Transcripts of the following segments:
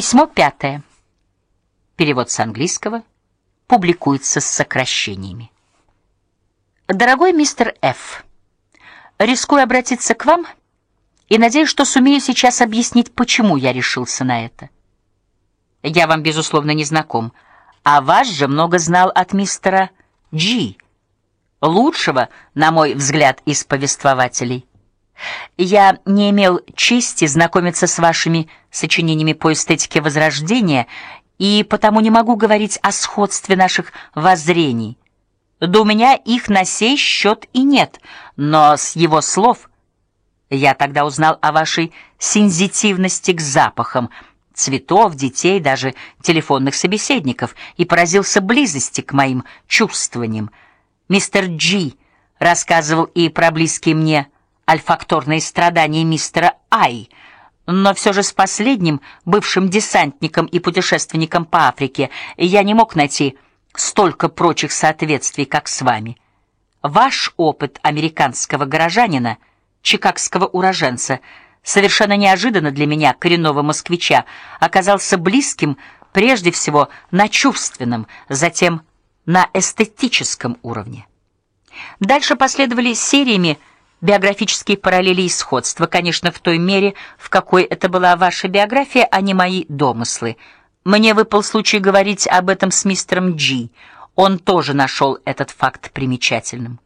Письмо пятое. Перевод с английского публикуется с сокращениями. Дорогой мистер Ф. Рискую обратиться к вам и надеюсь, что сумею сейчас объяснить, почему я решился на это. Я вам безусловно не знаком, а вас же много знал от мистера G, лучшего, на мой взгляд, из повествователей. Я не имел чести знакомиться с вашими сочинениями по эстетике Возрождения и потому не могу говорить о сходстве наших воззрений. Да у меня их на сей счет и нет, но с его слов я тогда узнал о вашей сензитивности к запахам цветов, детей, даже телефонных собеседников и поразился близости к моим чувствованиям. Мистер Джи рассказывал и про близкие мне альфакторные страдания мистера Ай, но все же с последним, бывшим десантником и путешественником по Африке, я не мог найти столько прочих соответствий, как с вами. Ваш опыт американского горожанина, чикагского уроженца, совершенно неожиданно для меня, коренного москвича, оказался близким прежде всего на чувственном, затем на эстетическом уровне. Дальше последовали сериями биографические параллели и сходства, конечно, в той мере, в какой это была ваша биография, а не мои домыслы. Мне выпал случай говорить об этом с мистером Джи. Он тоже нашел этот факт примечательным.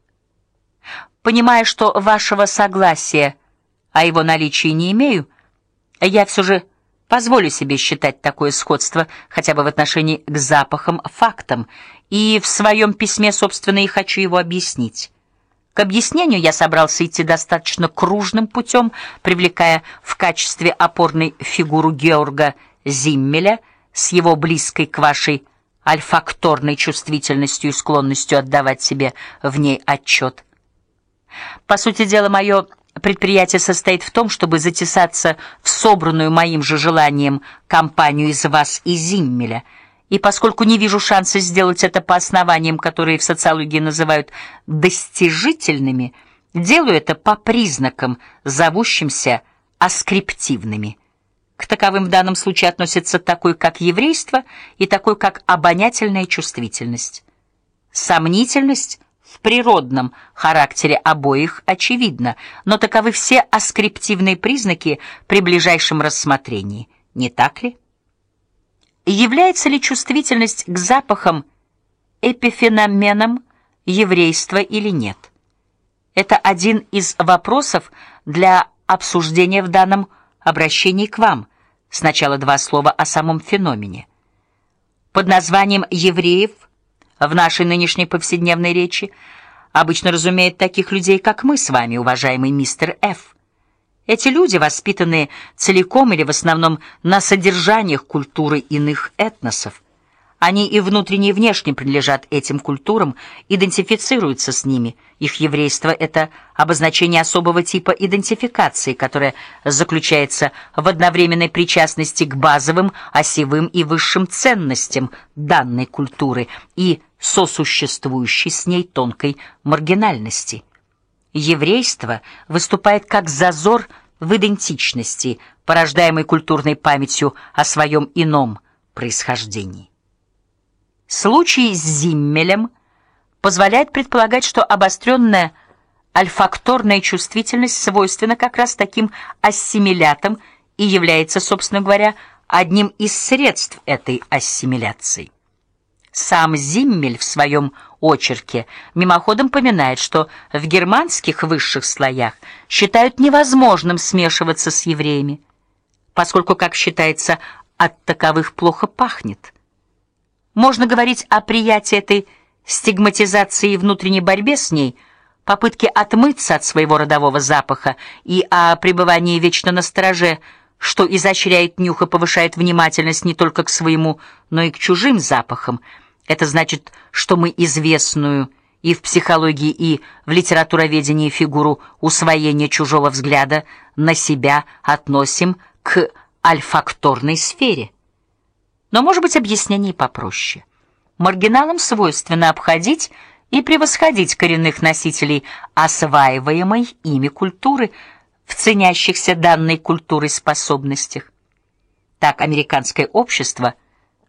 Понимая, что вашего согласия о его наличии не имею, я все же позволю себе считать такое сходство хотя бы в отношении к запахам фактом, и в своем письме, собственно, и хочу его объяснить. К объяснению я собрался идти достаточно кружным путем, привлекая в качестве опорной фигуру Георга Зиммеля с его близкой к вашей альфакторной чувствительностью и склонностью отдавать себе в ней отчет. По сути дела, мое предприятие состоит в том, чтобы затесаться в собранную моим же желанием компанию из вас и Зиммеля — и поскольку не вижу шанса сделать это по основаниям, которые в социологии называют достижительными, делаю это по признакам, зовущимся аскриптивными. К таковым в данном случае относятся такой, как еврейство, и такой, как обонятельная чувствительность. Сомнительность в природном характере обоих очевидна, но таковы все аскриптивные признаки при ближайшем рассмотрении, не так ли? Является ли чувствительность к запахам эпифеноменом еврейства или нет? Это один из вопросов для обсуждения в данном обращении к вам. Сначала два слова о самом феномене. Под названием евреев в нашей нынешней повседневной речи обычно разумеют таких людей, как мы с вами, уважаемый мистер Ф. Эти люди, воспитанные целиком или в основном на содержаниях культуры иных этносов, они и внутренне и внешне принадлежат этим культурам, идентифицируются с ними. Их еврейство это обозначение особого типа идентификации, которое заключается в одновременной причастности к базовым, осевым и высшим ценностям данной культуры и сосуществующей с ней тонкой маргинальности. Еврейство выступает как зазор в идентичности, порождаемый культурной памятью о своем ином происхождении. Случай с Зиммелем позволяет предполагать, что обостренная альфакторная чувствительность свойственна как раз таким ассимилятам и является, собственно говоря, одним из средств этой ассимиляции. Сам Зиммель в своем очерке мимоходом поминает, что в германских высших слоях считают невозможным смешиваться с евреями, поскольку, как считается, от таковых плохо пахнет. Можно говорить о приятии этой стигматизации и внутренней борьбе с ней, попытке отмыться от своего родового запаха и о пребывании вечно на стороже, что изощряет нюх и повышает внимательность не только к своему, но и к чужим запахам. Это значит, что мы известную и в психологии, и в литературоведении фигуру усвоения чужого взгляда на себя относим к альфакторной сфере. Но, может быть, объяснение попроще. Маргиналам свойственно обходить и превосходить коренных носителей осваиваемой ими культуры в ценящихся данной культурой способностях. Так американское общество,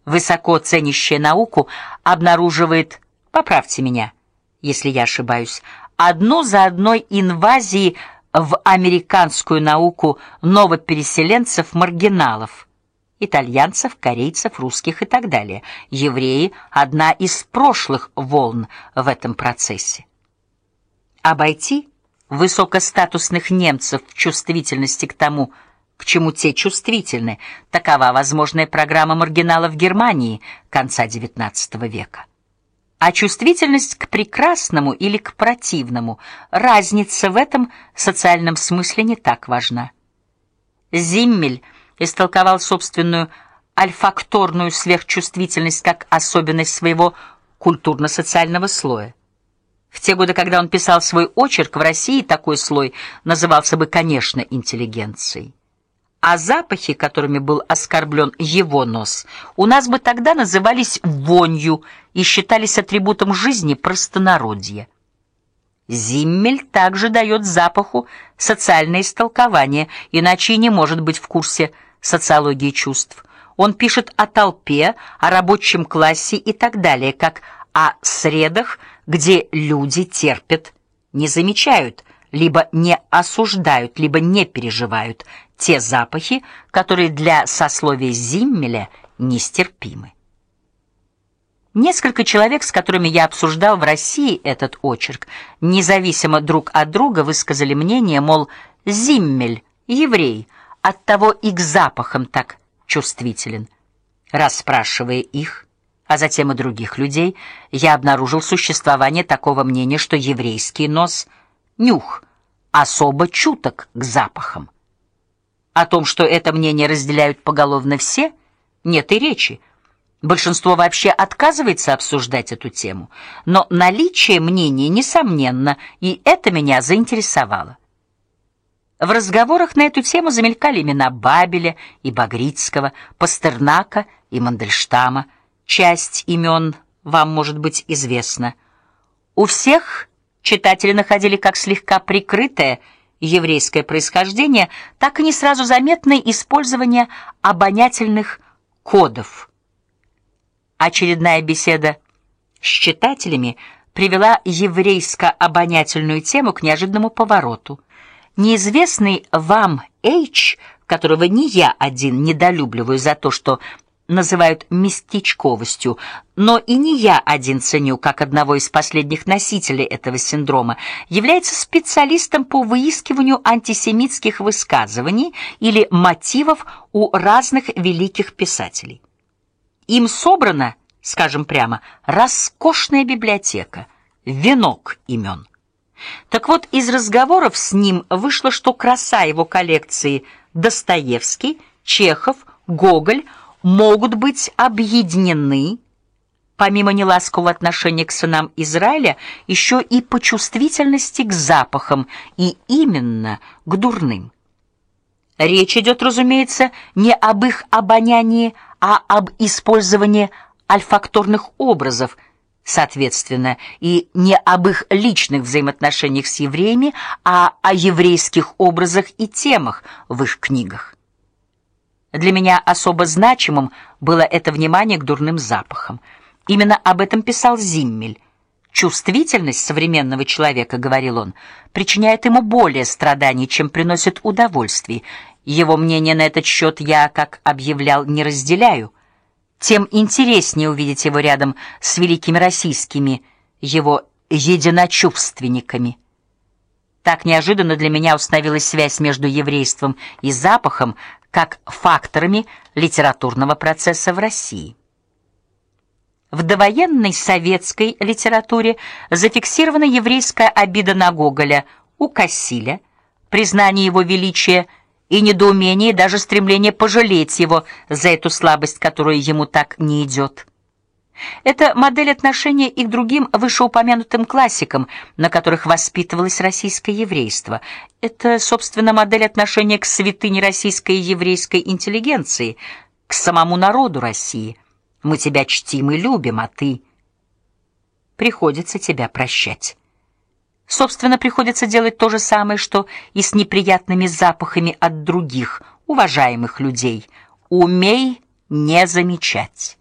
высоко ценящее науку, обнаруживает, поправьте меня, если я ошибаюсь, одну за одной инвазии в американскую науку новопереселенцев-маргиналов, итальянцев, корейцев, русских и так далее. Евреи одна из прошлых волн в этом процессе. Обойти высокостатусных немцев в чувствительности к тому, к чему те чувствительны, такова возможная программа маргиналов Германии конца XIX века а чувствительность к прекрасному или к противному, разница в этом социальном смысле не так важна. Зиммель истолковал собственную альфакторную сверхчувствительность как особенность своего культурно-социального слоя. В те годы, когда он писал свой очерк, в России такой слой назывался бы, конечно, интеллигенцией а запахи, которыми был оскорблен его нос, у нас бы тогда назывались вонью и считались атрибутом жизни простонародья. Зиммель также дает запаху социальное истолкование, иначе и не может быть в курсе социологии чувств. Он пишет о толпе, о рабочем классе и так далее, как о средах, где люди терпят, не замечают, либо не осуждают, либо не переживают те запахи, которые для сословия Зиммеля нестерпимы. Несколько человек, с которыми я обсуждал в России этот очерк, независимо друг от друга высказали мнение, мол, Зиммель еврей, оттого и к запахам так чувствителен. Расспрашивая их, а затем и других людей, я обнаружил существование такого мнения, что еврейский нос нюх особо чуток к запахам. О том, что это мнение разделяют поголовно все, нет и речи. Большинство вообще отказывается обсуждать эту тему, но наличие мнения несомненно, и это меня заинтересовало. В разговорах на эту тему замелькали имена Бабеля и Багрицкого, Пастернака и Мандельштама. Часть имен вам может быть известна. У всех читатели находили как слегка прикрытое еврейское происхождение, так и не сразу заметное использование обонятельных кодов. Очередная беседа с читателями привела еврейско-обонятельную тему к неожиданному повороту. Неизвестный вам H, которого не я один недолюбливаю за то, что называют местечковостью, но и не я один ценю как одного из последних носителей этого синдрома, является специалистом по выискиванию антисемитских высказываний или мотивов у разных великих писателей. Им собрана, скажем прямо, роскошная библиотека, венок имен. Так вот, из разговоров с ним вышло, что краса его коллекции Достоевский, Чехов, Гоголь могут быть объединены помимо неласкового отношения к сынам Израиля, еще и по чувствительности к запахам, и именно к дурным. Речь идет, разумеется, не об их обонянии, а об использовании альфакторных образов, соответственно, и не об их личных взаимоотношениях с евреями, а о еврейских образах и темах в их книгах. Для меня особо значимым было это внимание к дурным запахам. Именно об этом писал Зиммель. Чувствительность современного человека, говорил он, причиняет ему более страданий, чем приносит удовольствий. Его мнение на этот счет я, как объявлял, не разделяю. Тем интереснее увидеть его рядом с великими российскими его единочувственниками. Так неожиданно для меня установилась связь между еврейством и запахом, как факторами литературного процесса в России. В довоенной советской литературе зафиксирована еврейская обида на Гоголя у Кассиля, признание его величия и недоумение, и даже стремление пожалеть его за эту слабость, которая ему так не идет. Это модель отношения и к другим вышеупомянутым классикам, на которых воспитывалось российское еврейство. Это, собственно, модель отношения к святыне российской еврейской интеллигенции, к самому народу России. Мы тебя чтим и любим, а ты приходится тебя прощать. Собственно, приходится делать то же самое, что и с неприятными запахами от других уважаемых людей, Умей не замечать.